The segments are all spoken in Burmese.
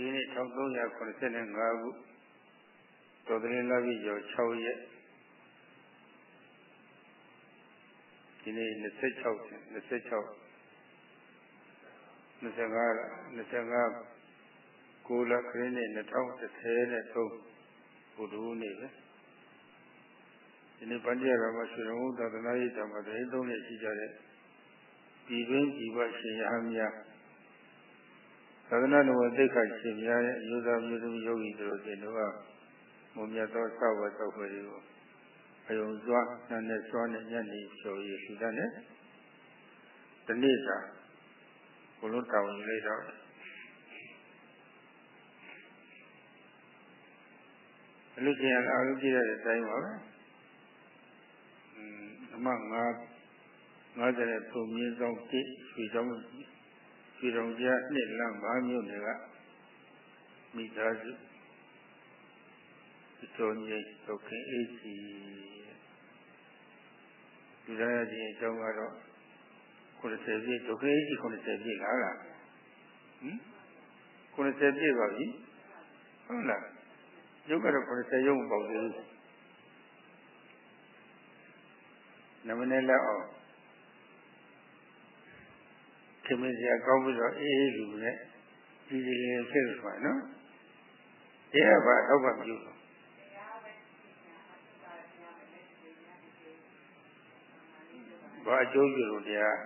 ဒီနေ့1385ခုတော်တယ်လပြည့်ကျော်6ရက်ဒီနေ့26 26 25 25ကိုလခရင်းနဲ့2010နဲ့3ဘုဒ္ဓဦးနေ့ပဲဒီနေ့ပัญจရမဆွေတော်ဘုရားသနာရေးတော်မှာတည်းသုံးနဲ့ရှိကြတဲ့ပြည်တွင်းပြည်ပရှင်ရဟန်းများ သာသနာ့တော်သိက္ခာရှင်များရဲ့အမျိုးသားမျိုးသမီးယောဂီတို့ရှင်တို့ကမုံမြတ်သောဆောက်ဝတ်ဆောက်ဖွယ်တွေကိုအယုံစွာနန်းနဲ့စွာနဲ့ညနေဖြော်ရည်ရှိတဲ့ဒီနေ့သာဘုလုံးတောင်းလိုက်တော့အလူချင်းအားလုံးကြည့်ရတဲ့အတိုင်းပါပဲအမငါ90ပုံမြင့်ဆောင်တိရွှေဆောင် ရွှေဆောင်ကျနှစ်လမ်း၅မြို့နယ်ကမိသားစုတော်ငြိမ်ဒုက္ခအေးစီဒီရရဲ့အကြောင်းကတော့90ပြည့်ဒုက္ခအေးစီ90ပြည့်လားလားဟင်90ပြည့်ပါပြီဟုတ်လားရုပ်ကတော့90ရုပ်မပေါ့သေးဘူးနမနဲ့လက်အောင် ခင်မင်းစရာကောင်းပြီးတော့အေးအေးလူနဲ့ဒီဒီလေးဖြစ်လို့ပါနော်ဒီကဘာတော့မပြုဘူးဘာအကျိုးပြုလို့တရား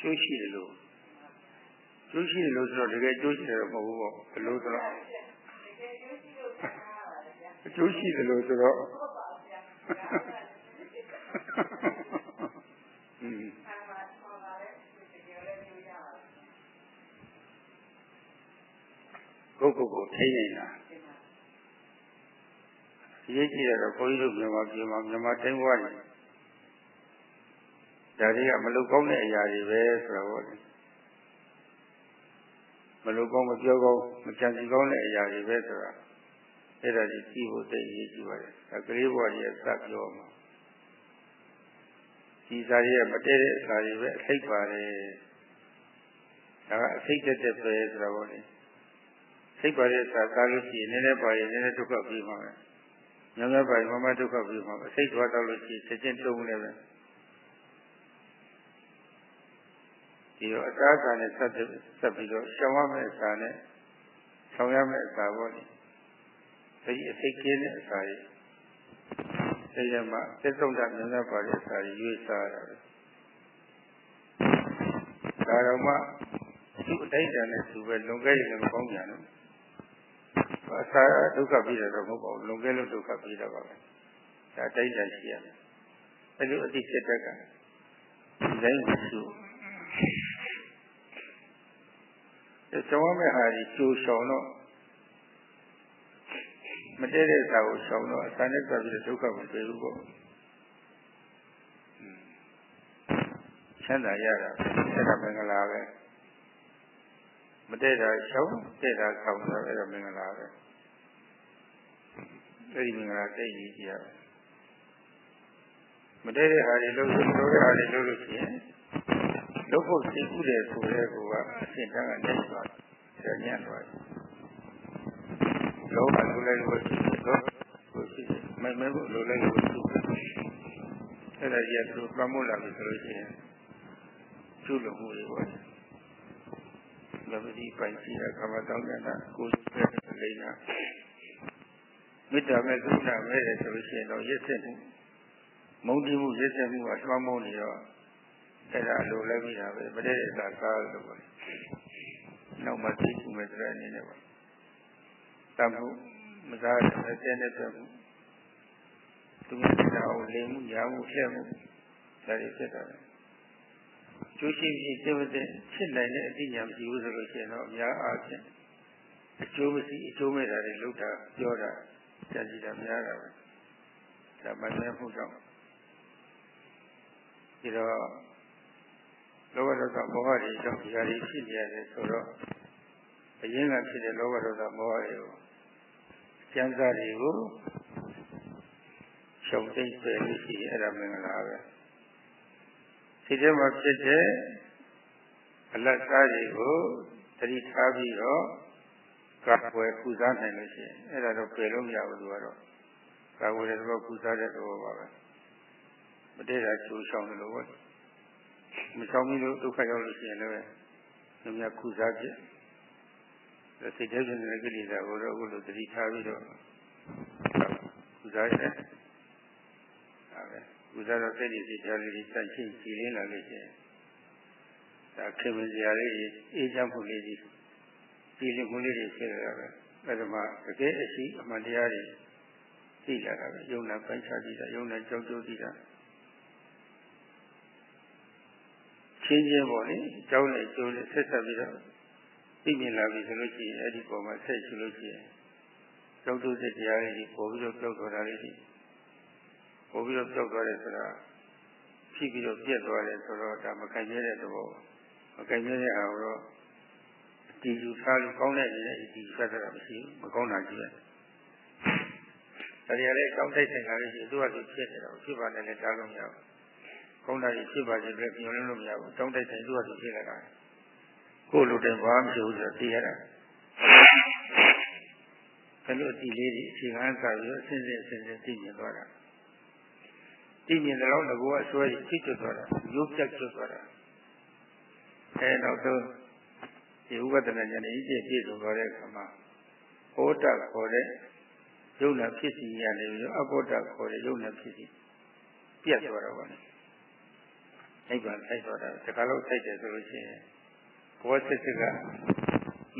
ကျိုးရှိတယ်လို့ကျိုးရှိတယ်လို့ဆိုတော့တကယ်ကျိုးရှိတယ်တော့မဟုတ်ဘူးပေါ့ဘယ်လိုဆိုတော့ အကျိုးရှိတယ်လို့ဆိုတော့อืมကိုယ့်ကိုယ်ကိုထိနေတာရေးကြည့်ရတော့ဘုန်းကြီးတို့မြန်မာပြည်မှာမြန်မာတိုင်းဘဝတွေဒါတွေကမလုကောင်းတဲ့အရာတွေပဲဆိုတော့မလုကောင်းမပြောကောင်းမကြံစီကောင်းတဲ့အရာတွေပဲဆိုတာ အဲ့ဒါကြီးကြည့်ဖို့သိရေးကြည့်ပါတယ်ဒါကလေးဘဝကြီးစပြောမှာဒီစားရဲ့မတည့်တဲ့အစာတွေပဲအထိတ်ပါတယ်ဒါကအထိတ်တက်တဲ့ပဲဆိုတော့လေစိတ်ပါတဲ့စာစားလို့ရှိရင်နည်းနည်းပါရင်နည်းနည်းဒုက္ခပြီးမှာပဲ။များများပါရင်မမဒုက္ခပြီးမှာပဲ။စိတ်သွားတော့လို့ရှိရင်ချက်ချင်းတုံးနေပဲ။ဒီတော့အသားစာနဲ့ဆက်ဆက်ပြီးတော့ရှောင်ရမယ့်အစာနဲ့ဆောင်ရမယ့်အစာပေါ့လေ။ ဒီအစိတ်ကင်းတဲ့အစာကြီးဒီရမှာသစ္စုံတာများများပါတဲ့အစာကြီးရွေးစားရတာပဲ။ဒါတော့မှသူ့အတိုင်းတန်နဲ့သူပဲလွန်ခဲ့ရင်လည်းမကောင်းပြန်ဘူး။အစာဒုက္ခပြီးတယ်တော့မဟုတ်ပါဘူးလွန်ကဲလို့ဒုက္ခပြီးတော့ပါပဲဒါတိုက်တိုက်ရှိရတယ်အဲလိုအတိစိတ်တက်ကဒီတိုင်းကိုရှုအဲကျောင်းမဲ့ဟာကြီးကျိုးဆောင်တော့ မတည့်တဲ့စာကိုဆောင်တော့အစာနဲ့ပတ်ပြီးဒုက္ခမတွေ့ဘူးပေါ့ချမ်းသာရတာအဲ့ဒါမင်္ဂလာပဲမတည့်တာရှောင်းတည့်တာဆောင်တော့အဲ့ဒါမင်္ဂလာပဲအဲ့ဒီမင်္ဂလာသိရကြရမတည့်တဲ့ဟာတွေလို့ဆိုလို့တဲ့ဟာတွေလို့လို့ရှိရင်လုပ်ဖို့သိဥတယ်ဆိုတဲ့ကူကအရှင်းတန်းကနေသွားတယ်ညံ့သွားတယ် လောကလိုလိုက်လို့ရှိတယ်တော့ကိုရှိတယ်မမဲဖို့လိုလိုက်လို့ရှိတယ်အဲ့ဒါကြီးကသူပမို့လာပြီဆိုလို့ရှိရင်ကျุလို့မှုတွေပေါ့လဘတိပိုင်ရှိတာကမ္မတောင်းတာကိုယ်ရဲ့လိမ့်တာမေတ္တာမဲ့သုဏမဲ့တယ်ဆိုလို့ရှိရင်တော့ရစ်စစ်မှုမုန်းတိမှုရစ်စစ်မှုကလွှမ်းမိုးနေတော့အဲ့ဒါလိုလဲပြီးတာပဲမတည့်တဲ့သာကားလို့ပေါ့နောက်မှသိခုမဲ့တဲ့အနေနဲ့ပေါ့ တမှုမစားတဲ့တဲ့နဲ့ပြမှုသူများတဲ့အောင်လိမ်မှုရာမှုဖြက်မှုဒါတွေဖြစ်တာပဲကျိုးရှိပြီးစိတ်ဝတ်ဖြစ်နိုင်တဲ့အတိညာမရှိဘူးဆိုလို့ရှိရင်တော့အများအားဖြင့်အကျိုးမရှိအကျိုးမဲ့တာတွေလုပ်တာပြောတာကြံစီတာများတာပဲဒါမှလည်းမှုကြောင့်ဒီတော့လောဘဒေါသမောဟတွေကြောင့်ဒီဟာတွေဖြစ်နေရတယ်ဆိုတော့ အရင်ကဖြစ်တဲ့လောဘဒေါသမောဟတွေကိုကျမ်းစာတွေကိုရှောင်င်တိတ်ပဲလို့ရှိရင်အဲ့ဒါမင်္ဂလာပဲစိတ်ထဲမှာဖြစ်တဲ့အလတ်စားတွေကိုတတိထားပြီးတော့ကာကွယ်ကုစားနိုင်လို့ရှိရင်အဲ့ဒါတော့ပယ်လို့မရဘူးသူကတော့ကာကွယ်တဲ့တော့ကုစားတဲ့တော့ပါပဲမတည့်တာချူချောင်းတယ်လို့ပဲမချောင်းပြီးလို့ဒုက္ခရောက်လို့ရှိရင်လည်းညမြကုစားဖြစ် စိတ်ထဲဖြစ်နေတဲ့ကိလေသာကိုတော့အခုလိုတတိထားပြီးတော့ကုစားရတယ်ဒါပဲကုစားတော့စိတ်ကြီးစိတ်ထားလေးကြီးစန့်ချင်းကြည်လင်းလာလို့ရှိရင်ဒါခင်မစရာလေးအေးချမ်းမှုလေးကြီးကြည်လင်မှုလေးတွေဖြစ်လာတာပဲအဲ့ဒါမှတကယ်အရှိအမှန်တရားတွေသိလာတာပဲယုံနာပိုင်းခြားကြည့်တာယုံနာကြောက်ကြိုးကြည့်တာချင်းချင်းပေါ့လေကြောင်းနဲ့ကျိုးနဲ့ဆက်ဆက်ပြီးတော့ သိမြင်လာပြီဆိုလို့ရှိရင်အဲ့ဒီပုံမှာဆက်ရှိလို့ရှိရင်ကြောက်ကြိုးစိတ်တရားတွေပေါ်ပြီးတော့ကြောက်သွားတာလေးတွေပေါ်ပြီးတော့ကြောက်သွားတယ်ဆိုတာဖြစ်ပြီးတော့ပြက်သွားတယ်ဆိုတော့ဒါမခံရတဲ့သဘောမခံရတဲ့အားတော့တည်ယူထားလို့ကောင်းတဲ့အနေနဲ့တည်ယူထားတာမရှိဘူးမကောင်းတာကြည့်ရတယ်။ဒါတွေကလည်းအကြောင်းတိုက်ဆိုင်တာလေးရှိသူကသူဖြစ်နေတော့ဖြစ်ပါနဲ့လည်းတားလို့မရဘူး။ကောင်းတာကြီးဖြစ်ပါစေလည်းပြောလို့မရဘူး။အကြောင်းတိုက်ဆိုင်သူကသူဖြစ်လာတာ။ ကိုယ်လိုတဲ့ဘာမှမရှိဘူးဆိုတော့သိရတာ။ဘယ်လိုအတီလေးတွေအခြေခံစားပြီးအစဉ်စဉ်အစဉ်စဉ်သိမြင်သွားတာ။သိမြင်တဲ့လောက်ငကောအစွဲကြီးဖြစ်ကျွတ်သွားတာ။ရုပ်ပြတ်ကျွတ်သွားတာ။အဲနောက်ဆုံးဒီဥပဒနာဉာဏ်ကြီးပြည့်ပြည့်စုံသွားတဲ့အခါမှာဟောတခေါ်တဲ့ယုံနာဖြစ်စီရနေပြီးအဘောတခေါ်တဲ့ယုံနာဖြစ်စီပြတ်သွားတော့ပါလေနိဗ္ဗာန်ထိုက်သွားတာတခါလို့ထိုက်တယ်ဆိုလို့ရှိရင် ဘောစစ်စစ်က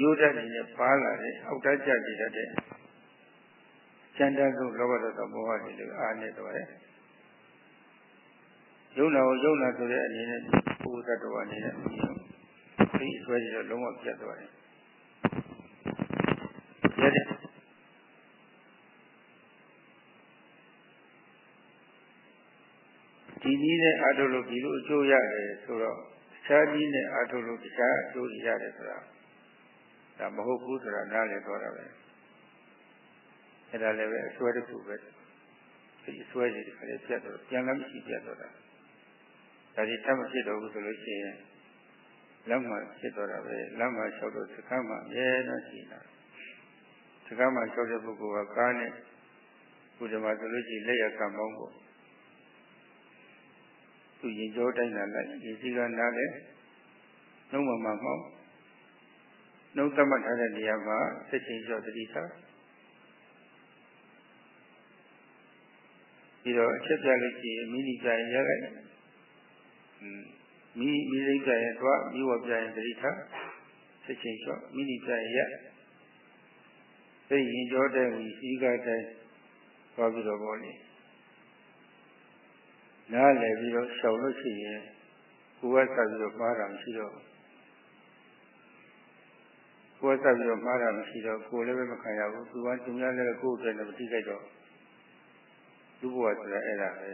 ရိုးတတ်နေနဲ့ပါလာတဲ့အောက်တကြကြည့်တတ်တဲ့စန္ဒကုလောဘဒေါသမောဟတွေလည်းအားနေသွားတယ်ယုံနာကိုယုံနာဆိုတဲ့အနေနဲ့ဘုရားတော်အနေနဲ့ဒီအစွဲကြီးတော့လုံးဝပြတ်သွားတယ်။ရတဲ့ဒီနည်းနဲ့အာထုလို့ဒီလိုအကျိုးရတယ်ဆိုတော့တ ခြားနည်းနဲ့အာထုလို့တခြားအကျိုးရတယ်ဆိုတာဒါမဟုတ်ဘူးဆိုတာနားလည်သွားတာပဲ။အဲ့ဒါလည်းပဲအစွဲတစ်ခုပဲ။ဒီအစွဲကြီးတစ်ခါလေးပြတ်တော့ပြန်လည်းမရှိပြတ်တော့တာ။ဒါဒီတတ်မဖြစ်တော့ဘူးဆိုလို့ရှိရင်လမ်းမှာဖြစ်တော့တာပဲလမ်းမှာလျှောက်တော့စကားမှာအများတော့ရှိတာစကားမှာလျှောက်တဲ့ပုဂ္ဂိုလ်ကကားနဲ့ဘုရားမှာဆိုလို့ရှိရင်လက်ရကံပေါင်းပေါ့ သူရင်ကြောတိုင်းလာလိုက်ဒီစီကနားလေနှုံးမမမောင်းနှုံးသတ်မှတ်ထားတဲ့နေရာမှာဆက်ချင်းလျှောက်တတိထားပြီးတော့အချက်ပြလို့ရှိရင်မိနိကြရင်ရလိုက်อืมမိမိလိမ့်ကြရင်သွားမိဝပြရင်တတိထစစ်ချင်းလျှော့မိနိပြရင်ရက်သိရင်ကြောတဲ့ဝီစီကတိုင်းသွားပြီးတော့ပေါ့လေ နားလည်ပြီးတော့ရှောင်လို့ရှိရင်ကိုယ်ကဆက်ပြီးတော့မှားတာမရှိတော့ကိုယ်ဆက်ပြီးတော့မှားတာမရှိတော့ကိုယ်လည်းပဲမခံရဘူးသူကသူများလည်းကိုယ်အတွက်လည်းမသိကြတော့လူဘဝဆိုတာအဲ့ဒါပဲ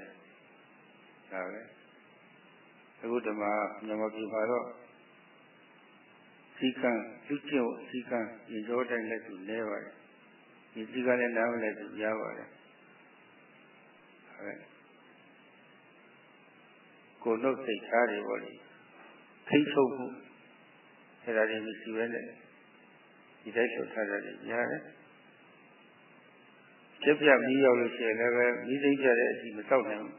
ဒါပဲအခုဒီမှာမြန်မာပြည်မှာတော့စီကံလူကျင့်စီကံဒီကြောတိုင်းလည်းသူလဲပါတယ်ဒီစီကံလည်းနားမလဲသူရပါတယ်ဟုတ် ကိုယ်နှုတ်စိတ်ထားတွေပေါ့လေထိချုပ်မှုအဲ့ဒါတွေမရှိဘဲနဲ့ဒီတိုင်းဆိုထားတယ်ရတယ်ကျက်ပြမီးရောက်လို့ရှိရင်လည်းပဲမီးသိကြတဲ့အချိန်မတောက်နိုင်ဘူး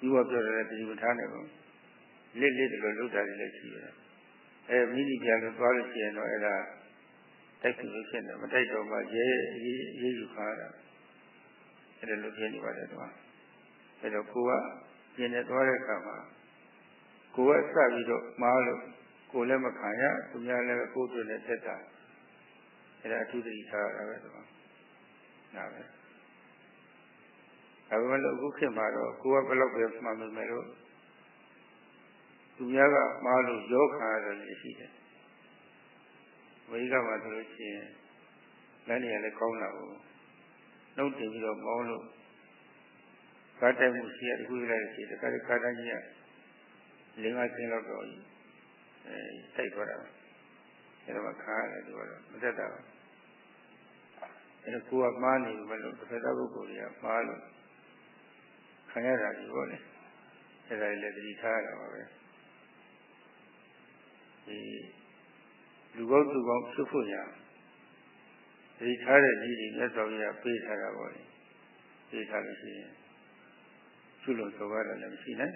ဒီဘပြောတယ်တတိမထားနိုင်ဘူးလစ်လစ်တလို့လုပ်တာတွေလည်းရှိတယ်အဲမိတိပြန်လို့သွားလို့ရှိရင်တော့အဲ့ဒါတိုက်ခုလို့ဖြစ်နေမတိုက်တော့မှရဲရဲယူခါတာအဲ့ဒါလိုဖြစ်နေပါတယ်တော့အဲ့တော့ကိုက ပြင်နေသွားတဲ့အခါမှာကိုကစပြီးတော့မားလို့ကိုလည်းမခံရသူများလည်းကိုယ်တွေ့နဲ့တက်တာအဲ့ဒါအထူးသတိထားရတာပဲတော့နားပဲဒါပေမဲ့လို့အခုခေတ်မှာတော့ကိုကဘယ်လောက်ပဲမှန်မယ်လို့သူများကမှားလို့ရောခါရတယ်ရှိတယ်ဝိကမှာဆိုလို့ရှိရင်လက်နေရလည်းကောင်းတာကိုနှုတ်တင်ပြီးတော့မောင်းလို့ ကားတိုက်မှုရှိရတခုလိုက်ရှိတယ်ကားကားတိုင်းကြီးကလင်းမချင်းတော့တော့အဲစိုက်သွားတာအဲတော့ခါရတယ်သူကတော့မသက်တာဘူးအဲကိုကမှားနေပြီမလို့တစ်ဖက်သားပုဂ္ဂိုလ်တွေကမှားလို့ခံရတာဒီပေါ့လေအဲ့ဒါလည်းတတိထားရတာပါပဲဒီလူကောင်းသူကောင်းဖြစ်ဖို့ရတတိထားတဲ့ကြီးတွေမြတ်စွာဘုရားပေးထားတာပေါ့လေပေးထားလို့ရှိရင် ကျุလို့ဆိုရတာလည်းမရှိနိုင်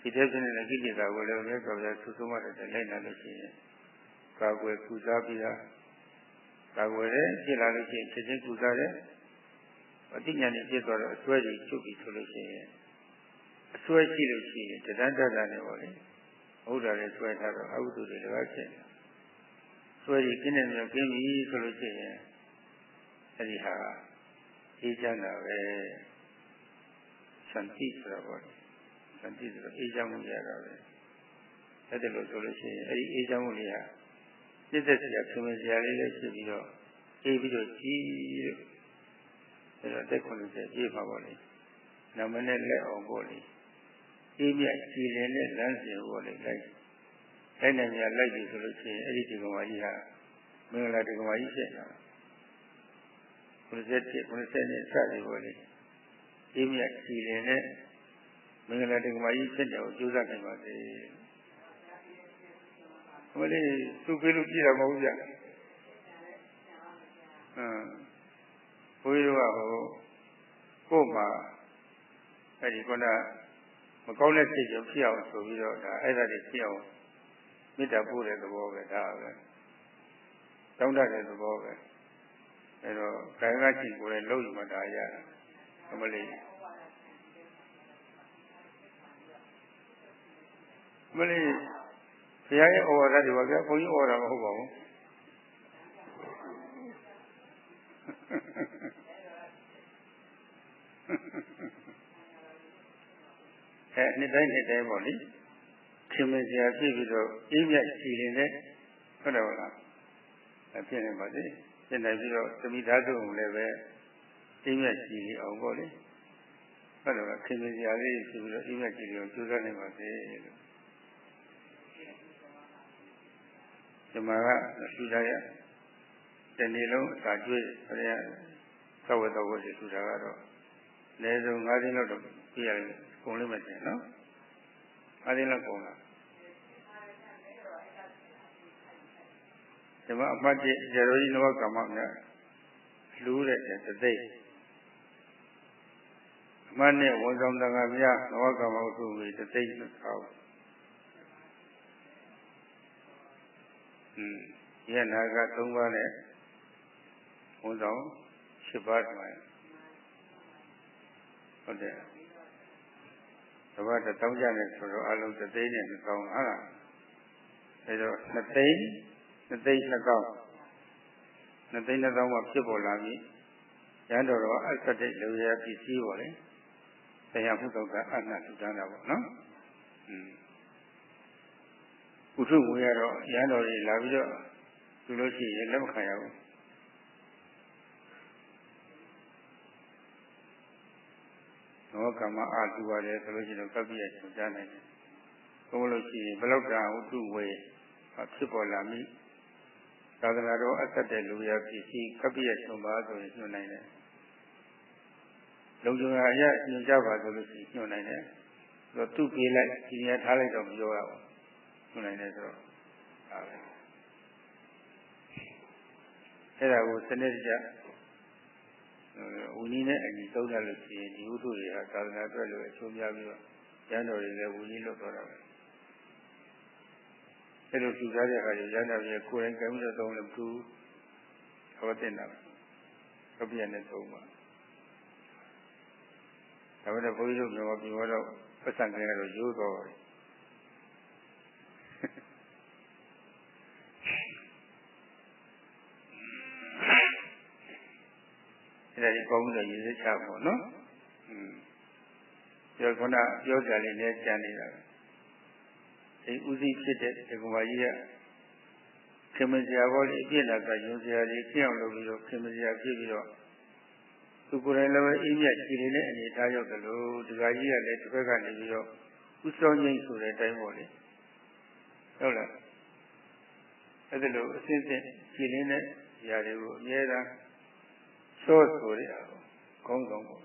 ဒီတဲ့ပြင်တဲ့ကိလေသာကိုလည်းမြတ်စွာဘုရားသုဆုံးမတဲ့လိုက်လာလို့ရှိရင်ကာကွယ်ကုစားပြီးတာကာကွယ်တယ်ဖြစ်လာလို့ရှိရင်တစ်ချင်းကုစားတယ်အတိညာနဲ့ဖြစ်သွားတော့အစွဲကြီးချုပ်ပြီးဆိုလို့ရှိရင်အစွဲရှိလို့ရှိရင်တဏ္ဍတာနဲ့ပေါ့လေဥဒ္ဒါနဲ့စွဲထားတော့အဟုတုတွေလည်းဖြစ်တယ်စွဲကြီးကင်းနေတယ်ကင်းပြီဆိုလို့ရှိရင်အဲဒီဟာအေးချမ်းတာပဲ စံတိဆိုတာပေါ့စံတိဆိုတော့အေးချမ်းမှုရတာပဲအဲ့ဒါလို့ဆိုလို့ရှိရင်အဲဒီအေးချမ်းမှုလေးဟာပြည့်တဲ့စရာခင်မစရာလေးလည်းဖြစ်ပြီးတော့အေးပြီးတော့ကြီးလို့အဲ့တော့တက်90ပြည့်ပါပါလေနမနဲ့လက်အောင်ပေါ့လေအေးမြကြည်လင်တဲ့လမ်းစဉ်ပေါ့လေလိုက်အဲ့နဲ့များလိုက်ပြီဆိုလို့ရှိရင်အဲ့ဒီဒီကမာကြီးဟာမင်္ဂလာဒီကမာကြီးဖြစ်တာ97 90နဲ့စသည်ပေါ့လေ အေးမြကြည်လင်တဲ့မင်္ဂလာဒီကမာကြီးဖြစ်တယ်ကိုကြိုးစားနိုင်ပါစေဟိုလေသူ့ပြေလို့ကြည့်တာမဟုတ်ဘူးဗျဟမ်ဘုန်းကြီးတို့ကဟိုကို့မှာအဲ့ဒီခုနမကောင်းတဲ့စိတ်ကိုဖြစ်အောင်ဆိုပြီးတော့ဒါအဲ့ဒါတွေဖြစ်အောင်မေတ္တာပို့တဲ့သဘောပဲဒါပဲတောင်းတတဲ့သဘောပဲအဲ့တော့ကာယကရှိကိုလည်းလုံးယူမှဒါရတာအ မလေးမလေးဘုရားရဲ့ဩဝါဒတွေပါဗျာဘုန်းကြီးဩဝါဒမဟုတ်ပါဘူးအဲနှစ်တိုင်းနှစ်တိုင်းပေါ့လေခင်မစရာဖြစ်ပြီးတော့အေးမြတ်ကြည်နေတဲ့ဟုတ်တယ်ဟုတ်လားအဖြစ်နေပါစေဖြစ်နေပြီးတော့သမိသားစုကိုလည်းပဲ အေးမြတ်ကြည်နေအောင်ပေါ့လေဟုတ်တယ်ဟုတ်ခင်မစရာလေးဖြစ်ပြီးတော့အေးမြတ်ကြည်နေအောင်ကြိုးစားနေပါစေလို့ဒီမှာကလူသားရဲ့တနေ့လုံးအစာကျွေးခရရသဝတ္တဝတ်စီထူတာကတော့အနည်းဆုံး၅သိန်းလောက်တော့ပြရတယ်ကုန်လိမ့်မယ်တင်နော်၅သိန်းလောက်ကုန်လားဒီမှာအမှတ်ကြီးဇေရောကြီးနဝကမ္မများလူတဲ့တသိအ မှတ်နဲ့ဝန်ဆောင်တန်ခါများနဝကမ္မဥစုဝေတသိနှစ်ထောင်อืมယနာက3ပါးနဲ့ဝန်ဆောင်7ပါးတည်းဟုတ်တယ်တပတ်တောင်းကြတယ်ဆိုတော့အလုံး3သိန်းနဲ့2ကောင်းဟုတ်လားအဲတော့2သိန်း2သိန်း2ကောင်း2သိန်း2ကောင်းမှဖြစ်ပေါ်လာပြီရန်တော်တော့အဆက်တဲ့လူရပစ္စည်းပေါ့လေတ ရားမှုတော့ကအနတ်ထူတာပေါ့နော်อืมဥထုငွေရတော့ရန်တော်ကြီးလာပြီးတော့သူလို့ရှိရင်လက်မခံရဘူးနောကမ္မအာတူပါတယ်ဆိုလို့ရှိရင်ကပ္ပိယသင်ကြားနိုင်တယ်။ဘုလို့ရှိရင်ဘလောက်တာဥထုဝေဖြစ်ပေါ်လာမိသာသနာတော်အသက်တဲ့လူရပစ္စည်းကပ္ပိယသုံးပါဆိုရင်ညွှန်နိုင်တယ်။ လုံခြုံရာအရညွှန်ကြပါဆိုလို့ရှိရင်ညွှန်နိုင်တယ်။ဆိုတော့သူ့ပြေးလိုက်ဒီနေရာထားလိုက်တော့မပြောရဘူး။ညွှန်နိုင်တယ်ဆိုတော့ဒါပဲ။အဲ့ဒါကိုစနစ်တကျဝီနည်းနဲ့အညီသုံးရလို့ရှိရင်ဒီဝိသုတွေဟာသာသနာအတွက်လို့အကျိုးများပြီးတော့ရန်တော်တွေလည်းဝီနည်းလုပ်တော့တာပဲအဲ့လိုသူစားတဲ့အခါကျရန်တော်တွေကိုယ်တိုင်ကံပြီးတော့သုံးလို့သူဟောတင်တာပဲဘုရားနဲ့သုံးပါ ဒါပေမဲ့ဘုန်းကြီးတို့မြန်မာပြည်တော့ပတ်စံကလေးကတော့ရိုးတော့တယ်အဲ့ဒါဒီကောင်းတဲ့ရည်စချပေါ့နော်อืมပြောခုနပြောကြလေးနဲ့ကြံနေတာဒီဥသိဖြစ်တဲ့ဒီကုမာကြီးကခင်မစရာဘောလေးအပြည့်လာကယုံစရာကြီးဖြစ်အောင်လုပ်ပြီးတော့ခင်မစရာဖြစ်ပြီးတော့ သူကိုယ်တိုင်လည်းပဲအင်းမြတ်ကြည်နေတဲ့အနေထားရောက်တယ်လို့ဒီကကြီးကလည်းတစ်ဖက်ကနေပြီးတော့ဥစောငိမ့်ဆိုတဲ့အတိုင်းပေါ့လေဟုတ်လားအဲ့ဒါလို့အစစ်စစ်ကြည်နေတဲ့ຢာတွေကိုအများအားသောဆိုရအောင်ကောင်းဆောင်ပေါ့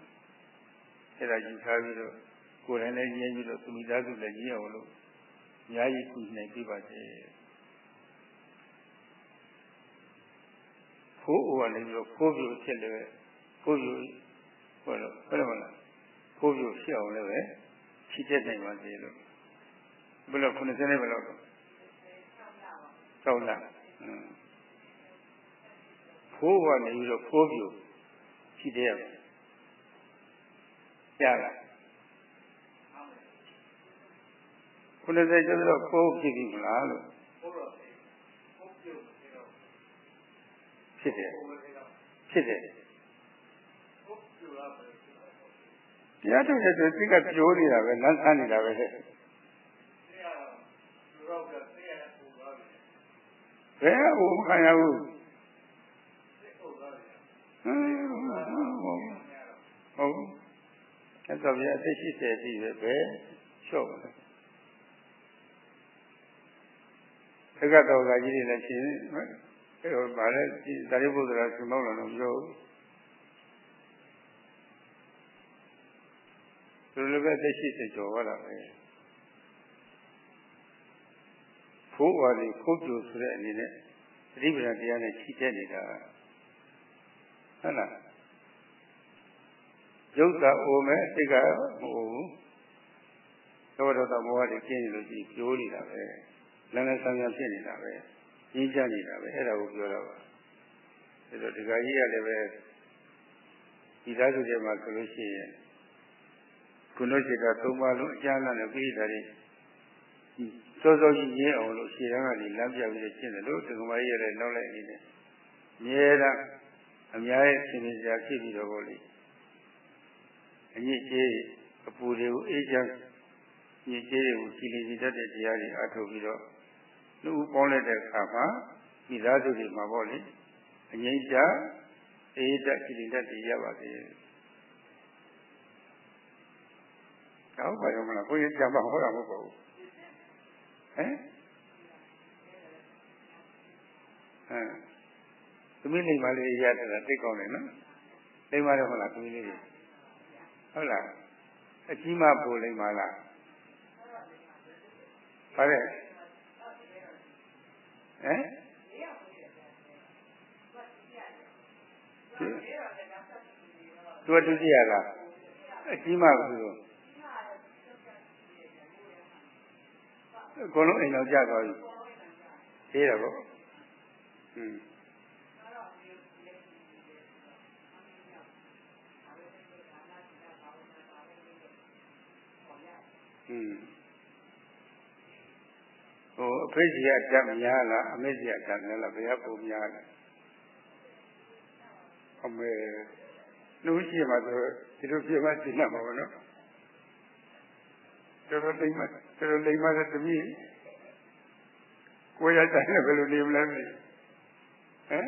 အဲ့ဒါယူထားပြီးတော့ကိုယ်တိုင်လည်းရင်းပြီးတော့သူမိသားစုလည်းရင်းအောင်လို့အများကြီးကူနိုင်ပြပါစေဖိုးအိုကနေပြီးတော့ဖိုးပြိုဖြစ်လည်း ဖိုးပြိုဟောလို့ဘယ်လိုမလဲဖိုးပြိုဖြစ်အောင်လည်းပဲချစ်တဲ့နိုင်ပါစေလို့ဘယ်လို90နဲ့ဘယ်လိုတော့6လဖိုးကနေပြီးတော့ဖိုးပြိုချစ်တဲ့ရပါရလား90ကျော်တော့ဖိုးဖြစ်ပြီမလားလို့ဖြစ်တယ်ဖြစ်တယ် တရားထုတ်တဲ့ဆိုစိတ်ကကြိုးနေတာပဲလမ်းဆန်းနေတာပဲတဲ့ဘယ်ဟိုမခံရဘူးဟုတ်အဲ့တော့ဗျာအသက်80အထိပဲပဲလျှော့ပါလေသက္ကတော်ကကြီးတွေလည်းရှင်အဲ့တော့ဗာလဲဒါရိပုတ္တရာရှင်မောင်းလာတော့ပြောသူ လည်းပဲသက်ရှိစိတ်ကြော်သွားတာပဲဖိုးဝါဒီခိုးပြိုဆိုတဲ့အနေနဲ့သတိပ္ပံတရားနဲ့ခြိတက်နေတာဟုတ်လားရုပ်သာအိုမဲ့စိတ်ကမဟုတ်ဘူးသောတော်တော်ဘောတွေကျင်းနေလို့ရှိပြိုးနေတာပဲလမ်းလမ်းဆန်းဆန်းဖြစ်နေတာပဲရင်းချနေတာပဲအဲ့ဒါကိုပြောတော့ပါအဲ့တော့ဒီကကြီးကလည်းပဲဒီသားစုတွေမှာဆိုလို့ရှိရင် ကုလို့ရှိတာသုံးပါလုံးအကျမ်းနဲ့ပြီးတာတွေစောစောကြီးရင်းအောင်လို့ရှေ့တန်းကနေလမ်းပြပြီးရှင်းတယ်လို့ဒီကမကြီးရတဲ့နောက်လိုက်အနေနဲ့မြဲတာအများရဲ့ရှင်ပြစရာဖြစ်ပြီးတော့ဗောလေအညစ်အကြေးအပူတွေကိုအေးချမ်းညစ်ကြေးတွေကိုကြည်လင်စေတတ်တဲ့တရားတွေအထုတ်ပြီးတော့လူပေါင်းလိုက်တဲ့အခါမှာဒီသားစုတွေမှာပေါ့လေအငိမ့်ချအေးတတ်ကြည်လင်တတ်တွေရပါသေးတယ်။ တော့ဘာရောမလားကိုယ်ကြံပါဟောတာမဟုတ်ပါဘူး။ဟမ်ဟမ်သမီးလိမ္မာလေးရတယ်သိကောင်းတယ်နော်။လိမ္မာတယ်ဟုတ်လားသမီးလေးဟုတ်လားအကြီးမပိုလိမ္မာလားဟုတ်တယ်ဟမ်သူဒုတိယလားအကြီးမဘူးလို့ အကုန်လုံးအိမ်တော်ကြသွားပြီအေးတော့ဗောဟွန်းဟိုအဖေစီကဓာတ်များလားအမေစီကဓာတ်များလားဘယ်ဟာပုံများလဲအမေနှုတ်ရှိမှဆိုဒီလိုပြမစီနေမှာပေါ့နော် တော်တော်လိမ့်မှတော်တော်လိမ့်မှတဲ့တမီးကိုရတိုင်းဘယ်လိုနေမလဲမသိဟမ်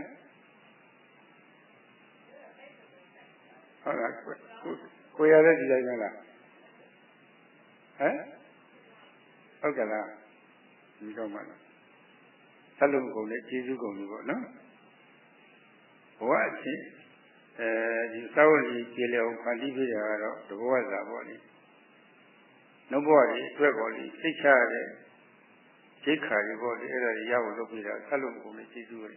ဟုတ်လားကိုရတဲ့ဒီတိုင်းမလားဟမ်ဟုတ်ကဲ့လားဒီတော့မှလားဆက်လို့ကုန်လေကျေးဇူးကုန်ပြီပေါ့နော်ဘဝအချင်းအဲဒီသာဝတိပြေလျော်ဖန်တီးပေးတာကတော့တဘောစာပေါ့လေ နှုတ်ဘဝကြီးအတွက်ပေါ့လေစိတ်ချရတဲ့ဒိဋ္ဌာကြီးပေါ့လေအဲ့ဒါကြီးရဖို့လုပ်ပြီးတာဆက်လို့ကုန်လေကျေးဇူးတွေ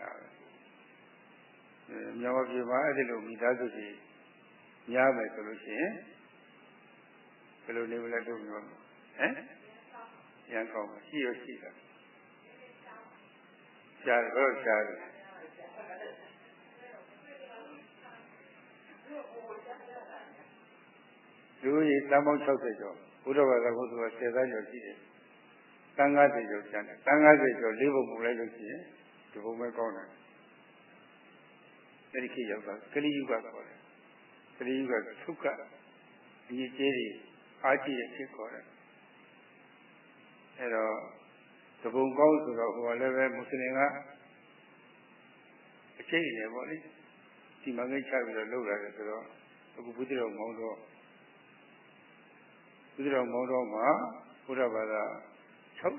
အဲမြောက်ပြေပါအဲ့ဒီလိုမိသားစုကြီးများမယ်ဆိုလို့ရှိရင်ဘယ်လိုနေမလဲတို့မျိုးဟမ်ရန်ကောင်းရှိရရှိတာရှားတော့ရှားတယ် လူကြီးတန်ပေါင်း60ကျော်ဘုရားဘာသာဘုရား10သားကျော်ရှိတယ်တန်90ကျော်ကျန်တယ်တန်90ကျော်၄ဘုံပုံလိုက်လို့ရှိရင်ဒီဘုံပဲကောင်းတယ်အဲဒီခေတ်ရောက်တာကလိယုဂခေါ်တယ်ကလိယုဂသုခအညီကျေးတွေအားကြီးတဲ့ခေတ်ခေါ်တယ်အဲတော့သဘုံကောင်းဆိုတော့ဟိုလည်းပဲမွတ်စလင်ကအကျိတ်နေပေါ့လေဒီမငိတ်ချပြီးတော့လုပ်လာတယ်ဆိုတော့အခုဘုရားတော်မောင်းတော့ ဘုရားတော်မောင်းတော့မှာဘုရားဘာသာ6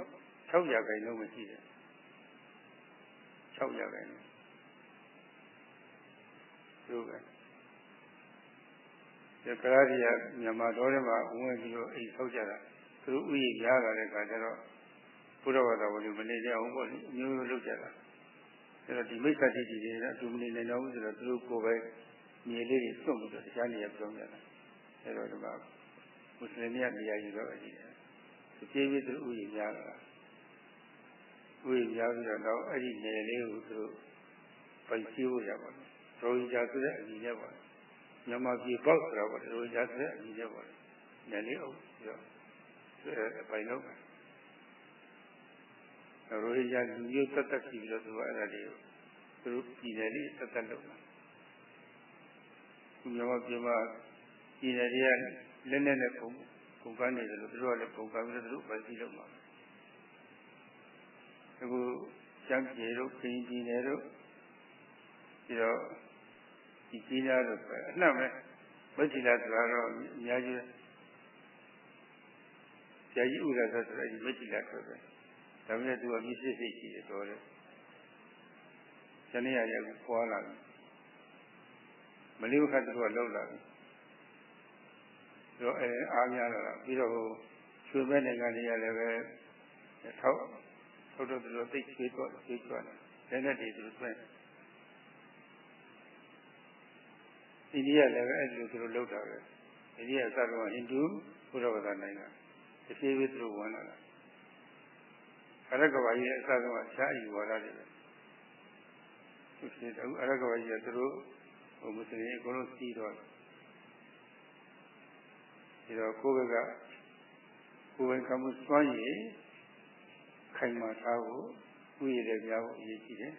6ရာခိုင်နှုန်းမရှိတယ်6ရာခိုင်နှုန်းသူကဒီကရာရီကမြန်မာတော်ထဲမှာဝင်ပြီးတော့အိမ်ဆောက်ကြတာသူတို့ဥယျာဉ်များလာတဲ့အခါကျတော့ဘုရားဘာသာဝင်တွေမနေကြအောင်ပေါ့လေအမျိုးမျိုးလုပ်ကြတာအဲ့တော့ဒီမိစ္ဆာတိတိတွေကအတူမနေနိုင်တော့ဘူးဆိုတော့သူတို့ကိုယ်ပဲမြေလေးတွေစွန့်ပြီးတော့တခြားနေရာပြောင်းကြတာအဲ့တော့ဒီမှာ မွတ်စလင်တွေကနေရာယူတော့အကြီးတယ်ဒီပြေးပြေးသူဥယျာဉ်များလာတာဥယျာဉ်များပြီးတော့တော့အဲ့ဒီနယ်လေးကိုသူတို့ပိုင်စီးဖို့ရပါတယ်ရိုဟင်ဂျာဆိုတဲ့အမည်နဲ့ပါမြန်မာပြည်ပေါက်ဆိုတော့ရိုဟင်ဂျာဆိုတဲ့အမည်နဲ့ပါနယ်လေးအုပ်ပြီးတော့အဲပိုင်တော့ရိုဟင်ဂျာလူမျိုးတက်တက်ပြီးတော့သူကအဲ့ဒါလေးကိုသူတို့ပြည်နယ်လေးတက်တက်လုပ်တာသူမြန်မာပြည်မှာပြည်နယ်တွေက လက်နဲ့နဲ့ပုံပုံကန်းနေတယ်လို့သူတို့ကလည်းပုံကန်းပြီးတော့သူတို့ပိုင်စီးလုပ်မှာအခုကျမ်းပြေတို့ခရင်ပြည်နယ်တို့ပြီးတော့ဒီကြီးသားတို့ပဲအနှံ့ပဲဝိဇ္ဇိလာဆိုတာတော့အများကြီးဆရာကြီးဥရသဆိုတော့ဒီဝိဇ္ဇိလာဆိုပဲဒါပေမဲ့သူကမြစ်စစ်စစ်ရှိတယ်တော်တယ်ဇနီးရရကပွားလာပြီမလေးခတ်သူကလောက်လာပြီ တော့အဲအားများလာတာပြီးတော့ဟိုရွှေဘဲနိုင်ငံတွေကလည်းပဲထောက်ထောက်တော့သူတို့သိချွေးတော့ချွေးကြွတယ်လက်နဲ့တည်းသူတို့တွင်းအိန္ဒိယလည်းပဲအဲ့ဒီလိုသူတို့လုပ်တာပဲအိန္ဒိယအစကတော့ဟိန္ဒူဘုရားဘာသာနိုင်ငံတစ်ပြေးပြေးသူတို့ဝင်လာတာအရကဘာကြီးရဲ့အစကတော့ရှားအယူဝါဒတွေပဲသူဖြစ်တယ်အရကဘာကြီးကသူတို့ဟိုမွတ်စလင်အကုန်လုံးစီးတော့ ဒီတော့ကိုယ့်ဘက်ကကိုယ်ပိုင်ကမှုစွမ်းရည်ခိုင်မာထားဖို့ဥရည်တဲ့ကြားဖို့အရေးကြီးတယ်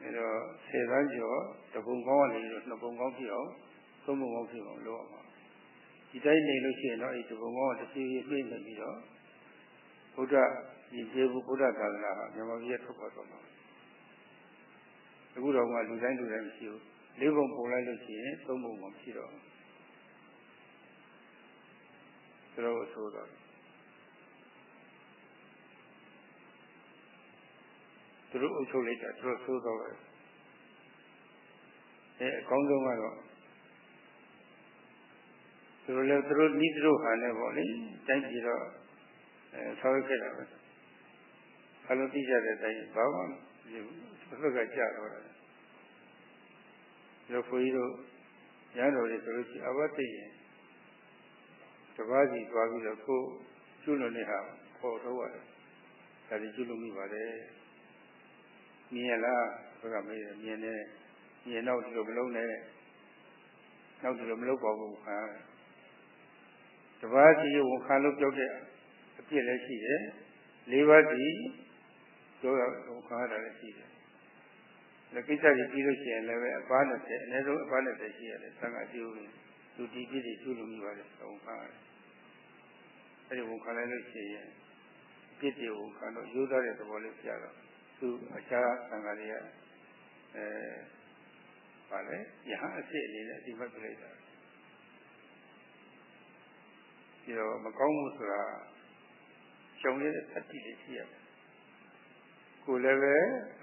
အဲတော့ဆယ်သန်းကျော်တပုံကောင်းကနေတော့နှစ်ပုံကောင်းဖြစ်အောင်သုံးပုံကောင်းဖြစ်အောင်လုပ်အောင်ပါဒီတိုင်းနေလို့ရှိရင်တော့အဲတပုံကောင်းကတစ်ပြေးပြေးပြေးနေပြီးတော့ဘုရားဒီပြေဖို့ဘုရားသာသနာကမြန်မာပြည်ထုတ်ပေါ်တော့မှာအခုတော့မှလူတိုင်းလူတိုင်းမရှိဘူးလေးပုံပုံလိုက်လို့ရှိရင်သုံးပုံမှမရှိတော့ဘူး ဒါတော့ဆိုတော့သူတို့အုပ်ချုပ်လိုက်တာသူတို့သိုးတော့တယ်အဲအကောင်းဆုံးကတော့သူတို့လည်းသူတို့ဤသူတို့ဟာလည်းပေါ့လေတိုင်းပြည်တော့အဲဆောက်ခဲ့တာပဲအလုံးသိကြတဲ့အတိုင်းဘာမှမဖြစ်ဘူးသူကကြာတော့တယ်ဒီခွေးတို့ရန်တော်တွေဆိုလို့ရှိရင်အဝတ်သိရင် တပားစီသွားပြီးတော့ကိုကျွလွန်နေဟာပေါ်တော့ရတယ်ဒါဒီကျွလွန်မိပါတယ်မြင်ရလားဘုရားမေးတယ်မြင်တယ်မြင်တော့ဒီလိုမလုံးနဲ့နောက်ဒီလိုမလုပ်ပါဘူးခါတပားစီဝန်ခံလို့ပြောတဲ့အပြစ်လည်းရှိတယ်လေးပါးစီပြောရဝန်ခံရတာလည်းရှိတယ်ဒီကိစ္စကြီးပြီးလို့ရှိရင်လည်းပဲအပား20အနည်းဆုံးအပား20ရှိရတယ်သံဃာကျိုးလူဒီပြည့်တွေကျိုးလို့မိပါတယ်ဝန်ခံရတယ် အဲဒီဝန်ခံလိုက်လို့ရှိရင်ပြည့်တွေဝန်ခံတော့ရိုးသားတဲ့သဘောလေးပြရတော့သူအခြားသံဃာတွေကအဲပါလေယဟအစ်အနေနဲ့ဒီမှတ်ပြလိုက်တာဒီတော့မကောင်းမှုဆိုတာကျုံရတဲ့သတိလေးရှိရတယ်ကိုယ်လည်းပဲ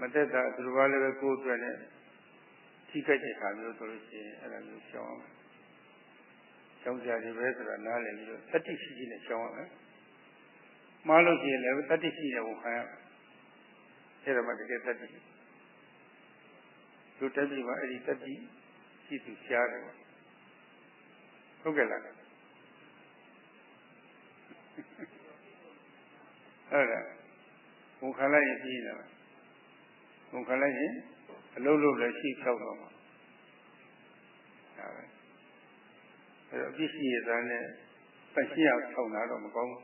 မသက်တာသူတို့ကလည်းပဲကိုယ်အတွက်နဲ့ထိခိုက်တဲ့ခါမျိုးဆိုလို့ရှိရင်အဲ့ဒါမျိုးရှောင်းအောင် ရှောင်းကြတယ်ပဲဆိုတာနားလည်ပြီးတော့တတိရှိရှိနဲ့ရှောင်းရမယ်မှားလို့ရှိရင်လည်းတတိရှိတဲ့ဝန်ခံရအဲ့ဒါမှတကယ်တတိလူတက်ပြီမှာအဲ့ဒီတတိရှိသူရှားတယ်ဟုတ်ကဲ့လားဟုတ်လားဝန်ခံလိုက်ရင်ပြီးတယ်ဝန်ခံလိုက်ရင်အလုံးလုံးလည်းရှိဖြောက်တော့မှာဒါပဲ အဲတော့အပြစ်ရှိရတဲ့နဲ့ပတ်ရှိအောင်ထောက်လာတော့မကောင်းဘူး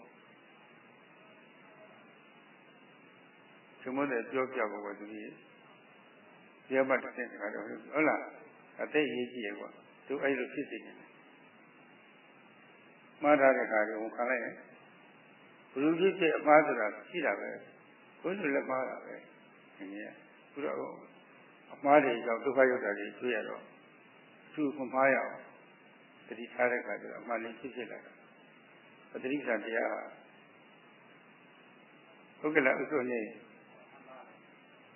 ဒီမို့တဲ့ပြောပြဖို့ကသူကြီးရမတ်တဲ့ခါတော့ဟုတ်လားအသက်ရေးကြည့်ရကွာသူအဲ့လိုဖြစ်နေတယ်မှားထားတဲ့ခါကျဝန်ခံလိုက်ရင်ဘုလူကြီးဖြစ်အမှားဆိုတာရှိတာပဲဘုန်းကြီးလည်းမှားတာပဲဒီနေ့ခုတော့အမှားတွေကြောင့်ဒုက္ခရောက်တာတွေတွေ့ရတော့သူ့မမှားရအောင် တတိထားတဲ့ခါကျတော့အမှန်လေးဖြစ်ဖြစ်လာတာပတ္တိကတရားဟုတ်ကဲ့လားဥစ္စာနေ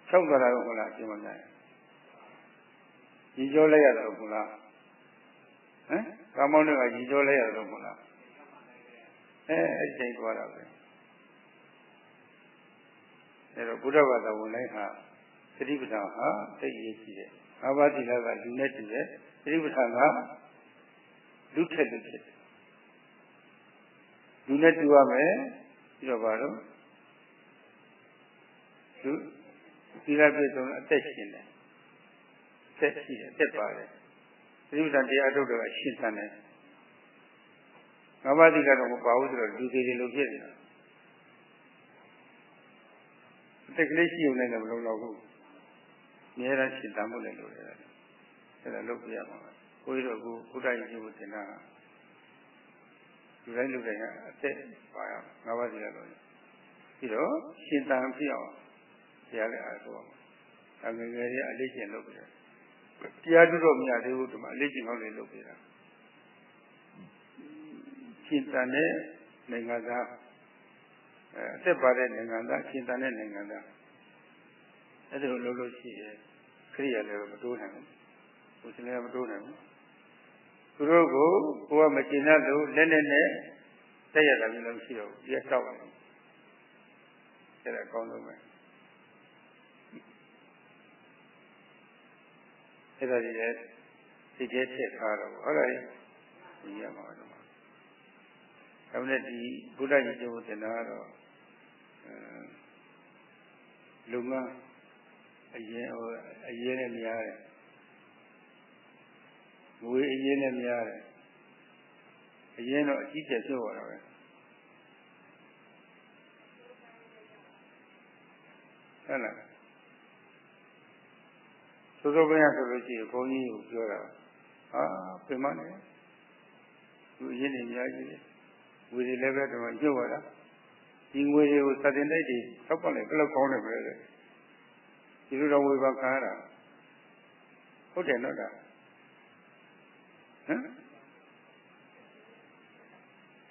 ဆောက်သွားတာဟုတ်လားအရှင်မများညီကျော်လိုက်ရတာဟုတ်လားဟမ်ကာမောင်းတွေကကြီးကြောလဲရတော့မလားအဲအဲ့ဒီတိုင်းသွားတာပဲအဲတော့ဘုရားဘာသာဝင်လိုက်ဟာသတိပဋ္ဌာန်ဟာသိရရှိတယ်ငါးပါးသီလကလူနဲ့တူတယ်သတိပဋ္ဌာန်က လူထက်လူဖြစ်တယ်လူနဲ့တူရမယ်ပြီးတော့ဘာလို့လူသီလပြည့်စုံအသက်ရှင်တယ်အသက်ရှိတယ်အသက်ပါတယ်သတိပဋ္ဌာန်တရားထုတ်တော့ရှင်းသန်တယ်ငါးပါးသီလတော့မပါဘူးဆိုတော့လူသေးတယ်လို့ဖြစ်နေတာအသက်ကလေးရှိုံနဲ့လည်းမလုံးတော့ဘူးအများအားရှင်းသန်မှုလည်းလိုတယ်အဲ့ဒါလုပ်ပြရမှာ ကိုကြီးတော့အခုဘုရားရှင်ကိုသင်တာလူတိုင်းလူတိုင်းကအသက်ပါရငါးပါးသီလတော့ပြီးတော့ရှင်းသန်ပြအောင်တရားလည်းအားထုတ်အောင်အငယ်ငယ်လေးအလေးကျင့်လုပ်ပြတယ်တရားတူတော့မရသေးဘူးဒီမှာအလေးကျင့်ကောင်းလေးလုပ်ပြတာရှင်းသန်တဲ့နိုင်ငံသားအဲအသက်ပါတဲ့နိုင်ငံသားရှင်းသန်တဲ့နိုင်ငံသားအဲ့ဒါလိုလုပ်လို့ရှိရင်ခရိယာလည်းမတိုးနိုင်ဘူးဘုရားလည်းမတိုးနိုင်ဘူး သူတို့ကိုကိုကမရှင်းတတ်လို့လက်နဲ့နဲ့တက်ရတာမျိုးလည်းမရှိတော့ဘူးဒီကောက်တယ်အဲ့ဒါကောင်းလို့ပဲအဲ့ဒါကြီးလည်းစိတ်ထဲထည့်ထားတော့ဟုတ်လားဒီရမှာတော့ဒါနဲ့ဒီဘုရားကြီးကျိုးတင်တာကတော့အဲလူငန်းအရင်ဟိုအရင်နဲ့များတယ် ငွေအရင်နဲ့များတယ်အရင်တော့အကြီးကျယ်ပြောရတာပဲဟုတ်လားသို့သောဘုရားဆိုလို့ရှိရင်ဘုန်းကြီးကိုပြောတာဟာပြင်မနေသူအရင်နေများကြီးတယ်ငွေတွေလည်းပဲတော့ညှို့ရတာဒီငွေတွေကိုစတင်တိုက်တွေထောက်ပံ့လိုက်ဘယ်လောက်ကောင်းတယ်ပဲလေဒီလိုတော့ဝေဘာခံရတာဟုတ်တယ်နော်ဒါဟ မ်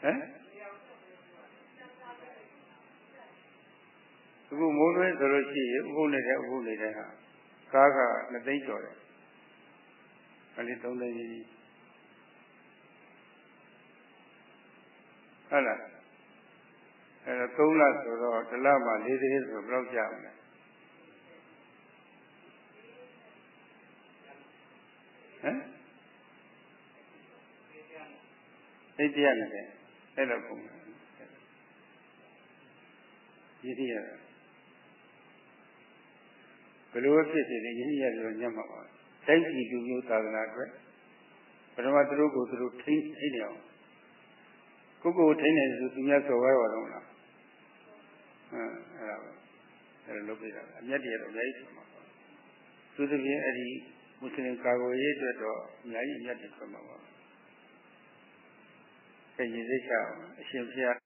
ဟမ်အခုမိုးတွင်းဆိုလို့ရှိရင်ဥပုပ်နေတဲ့ဥပုပ်နေတဲ့ဟာကားက2သိန်းကျော်တယ်။အဲ့ဒီ3သိန်းကြီးဟုတ်လားအဲ့တော့3လဆိုတော့တစ်လမှ4သိန်းဆိုဘယ်လောက်ကြမလဲဟမ် သိတရားနဲ့အဲ့လိုပုံရည်ရည်ရဘယ်လိုဖြစ်စေလဲယဉ်ရပြောညတ်မှာပါတိုက်ကြည့်လူမျိုးသာသနာအတွက်ပထမသူတို့ကိုသူတို့ထိန်းထိန်းနေအောင်ကိုကိုထိန်းနေဆိုသူများစော်ဝဲပါတော့လားဟမ်အဲ့ဒါပဲအဲ့လိုလုပ်ပြတာအမျက်တရတော့အများကြီးဖြစ်မှာပါသူသဖြင့်အဲ့ဒီမွတ်စလင်ကာကွယ်ရေးအတွက်တော့အများကြီးအမျက်တရဖြစ်မှာပါ အဲ့ဒီစိတ်ချအရှင်ဘုရား